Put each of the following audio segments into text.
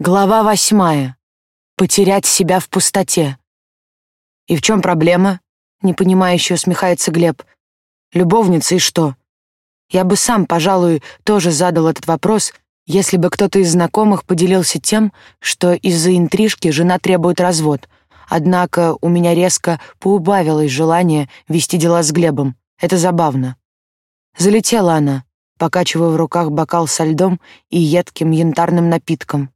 Глава восьмая. Потерять себя в пустоте. «И в чем проблема?» — непонимающе усмехается Глеб. «Любовница и что?» Я бы сам, пожалуй, тоже задал этот вопрос, если бы кто-то из знакомых поделился тем, что из-за интрижки жена требует развод. Однако у меня резко поубавилось желание вести дела с Глебом. Это забавно. Залетела она, покачивая в руках бокал со льдом и едким янтарным напитком.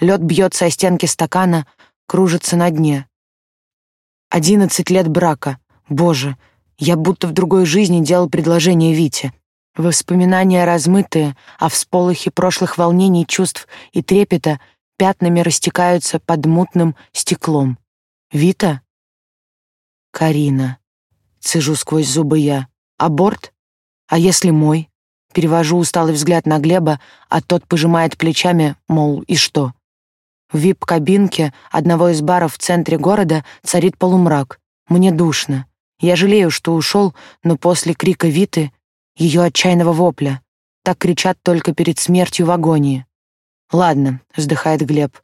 Лед бьется о стенки стакана, кружится на дне. Одиннадцать лет брака. Боже, я будто в другой жизни делал предложение Вите. Воспоминания размытые, а всполохи прошлых волнений, чувств и трепета пятнами растекаются под мутным стеклом. Вита? Карина. Цежу сквозь зубы я. Аборт? А если мой? Перевожу усталый взгляд на Глеба, а тот пожимает плечами, мол, и что? В вип-кабинке одного из баров в центре города царит полумрак. Мне душно. Я жалею, что ушел, но после крика Виты, ее отчаянного вопля, так кричат только перед смертью в агонии. «Ладно», — вздыхает Глеб.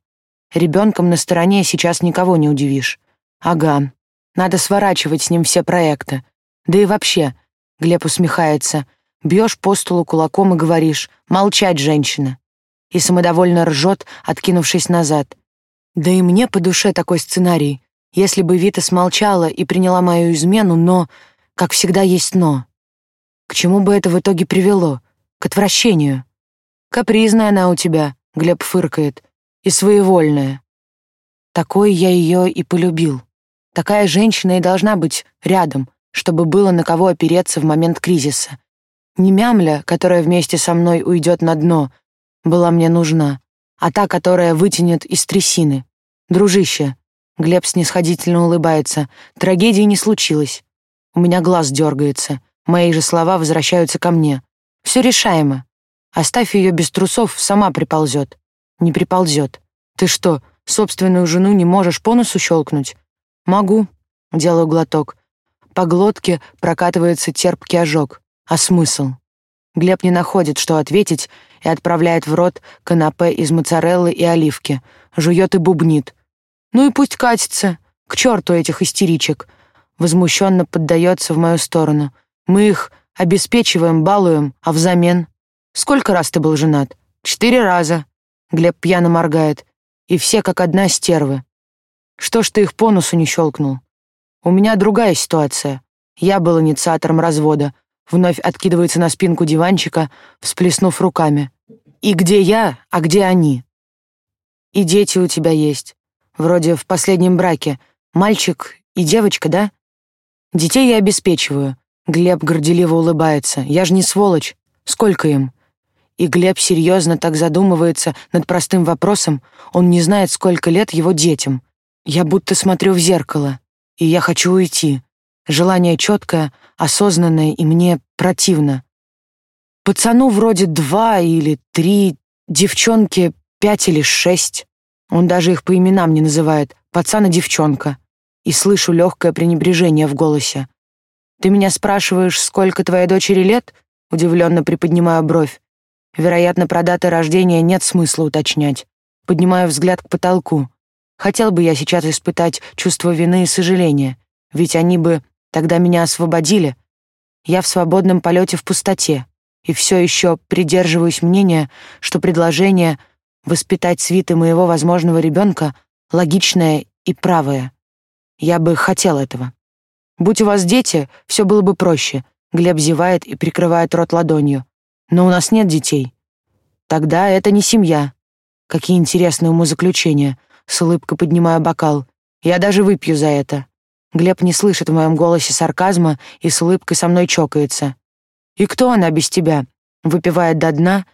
«Ребенком на стороне сейчас никого не удивишь. Ага, надо сворачивать с ним все проекты. Да и вообще», — Глеб усмехается, бьешь по столу кулаком и говоришь «молчать, женщина» и самодовольно ржет, откинувшись назад. Да и мне по душе такой сценарий. Если бы Вита смолчала и приняла мою измену, но, как всегда, есть но. К чему бы это в итоге привело? К отвращению. Капризная она у тебя, Глеб фыркает, и своевольная. Такой я ее и полюбил. Такая женщина и должна быть рядом, чтобы было на кого опереться в момент кризиса. Не мямля, которая вместе со мной уйдет на дно, была мне нужна, а та, которая вытянет из трясины. Дружище, Глеб снисходительно улыбается, трагедии не случилось. У меня глаз дергается, мои же слова возвращаются ко мне. Все решаемо. Оставь ее без трусов, сама приползет. Не приползет. Ты что, собственную жену не можешь по носу щелкнуть? Могу. Делаю глоток. По глотке прокатывается терпкий ожог. А смысл? Глеб не находит, что ответить, и отправляет в рот канапе из моцареллы и оливки, жует и бубнит. «Ну и пусть катится. К черту этих истеричек!» Возмущенно поддается в мою сторону. «Мы их обеспечиваем, балуем, а взамен...» «Сколько раз ты был женат?» «Четыре раза». Глеб пьяно моргает. «И все как одна стервы. Что ж ты их по носу не щелкнул?» «У меня другая ситуация. Я был инициатором развода, вновь откидывается на спинку диванчика, всплеснув руками. «И где я, а где они?» «И дети у тебя есть. Вроде в последнем браке. Мальчик и девочка, да?» «Детей я обеспечиваю». Глеб горделиво улыбается. «Я же не сволочь. Сколько им?» И Глеб серьезно так задумывается над простым вопросом. Он не знает, сколько лет его детям. Я будто смотрю в зеркало, и я хочу уйти. Желание четкое, осознанное, и мне противно. Пацану вроде два или три, девчонке пять или шесть. Он даже их по именам не называет, пацан и девчонка. И слышу легкое пренебрежение в голосе. «Ты меня спрашиваешь, сколько твоей дочери лет?» Удивленно приподнимаю бровь. Вероятно, про даты рождения нет смысла уточнять. Поднимаю взгляд к потолку. Хотел бы я сейчас испытать чувство вины и сожаления, ведь они бы Тогда меня освободили. Я в свободном полете в пустоте. И все еще придерживаюсь мнения, что предложение воспитать свиты моего возможного ребенка логичное и правое. Я бы хотел этого. Будь у вас дети, все было бы проще. Глеб зевает и прикрывает рот ладонью. Но у нас нет детей. Тогда это не семья. Какие интересные умозаключения. С улыбкой поднимаю бокал. Я даже выпью за это. Глеб не слышит в моем голосе сарказма и с улыбкой со мной чокается. «И кто она без тебя?» Выпивает до дна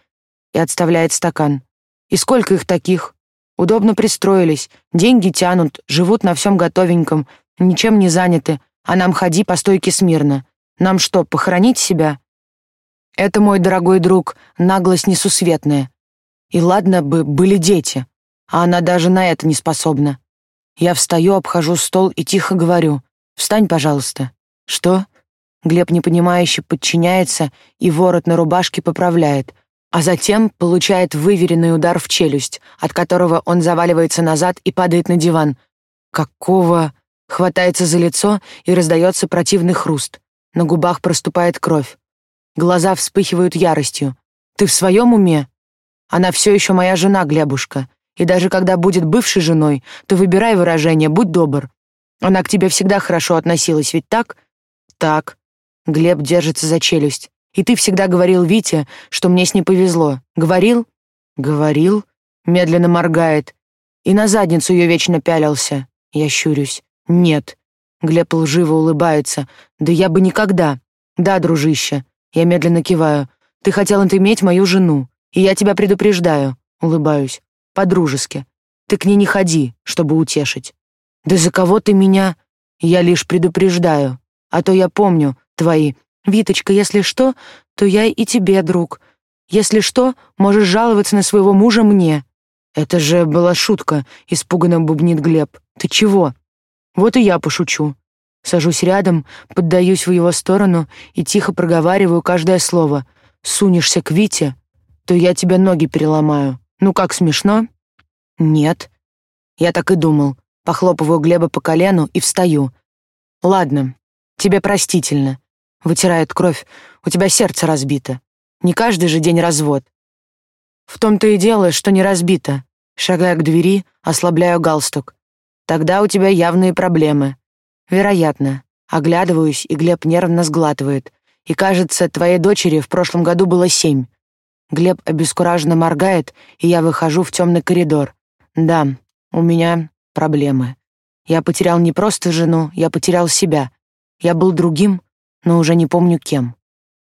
и отставляет стакан. «И сколько их таких? Удобно пристроились, деньги тянут, живут на всем готовеньком, ничем не заняты, а нам ходи по стойке смирно. Нам что, похоронить себя?» Это, мой дорогой друг, наглость несусветная. И ладно бы были дети, а она даже на это не способна. Я встаю, обхожу стол и тихо говорю. «Встань, пожалуйста». «Что?» Глеб непонимающе подчиняется и ворот на рубашке поправляет. а затем получает выверенный удар в челюсть, от которого он заваливается назад и падает на диван. Какого? Хватается за лицо и раздается противный хруст. На губах проступает кровь. Глаза вспыхивают яростью. Ты в своем уме? Она все еще моя жена, Глебушка. И даже когда будет бывшей женой, то выбирай выражение, будь добр. Она к тебе всегда хорошо относилась, ведь так? Так. Глеб держится за челюсть. И ты всегда говорил Вите, что мне с ней повезло. Говорил? Говорил. Медленно моргает. И на задницу ее вечно пялился. Я щурюсь. Нет. Глеб лживо улыбается. Да я бы никогда. Да, дружище. Я медленно киваю. Ты хотел иметь мою жену. И я тебя предупреждаю. Улыбаюсь. По-дружески. Ты к ней не ходи, чтобы утешить. Да за кого ты меня? Я лишь предупреждаю. А то я помню твои. Виточка, если что, то я и тебе друг. Если что, можешь жаловаться на своего мужа мне. Это же была шутка, испуганно бубнит Глеб. Ты чего? Вот и я пошучу. Сажусь рядом, поддаюсь в его сторону и тихо проговариваю каждое слово. Сунешься к Вите, то я тебе ноги переломаю. Ну как, смешно? Нет. Я так и думал. Похлопываю Глеба по колену и встаю. Ладно, тебе простительно. Вытирает кровь. У тебя сердце разбито. Не каждый же день развод. В том-то и дело, что не разбито. Шагая к двери, ослабляю галстук. Тогда у тебя явные проблемы. Вероятно. Оглядываюсь, и Глеб нервно сглатывает. И кажется, твоей дочери в прошлом году было семь. Глеб обескураженно моргает, и я выхожу в темный коридор. Да, у меня проблемы. Я потерял не просто жену, я потерял себя. Я был другим, но уже не помню кем.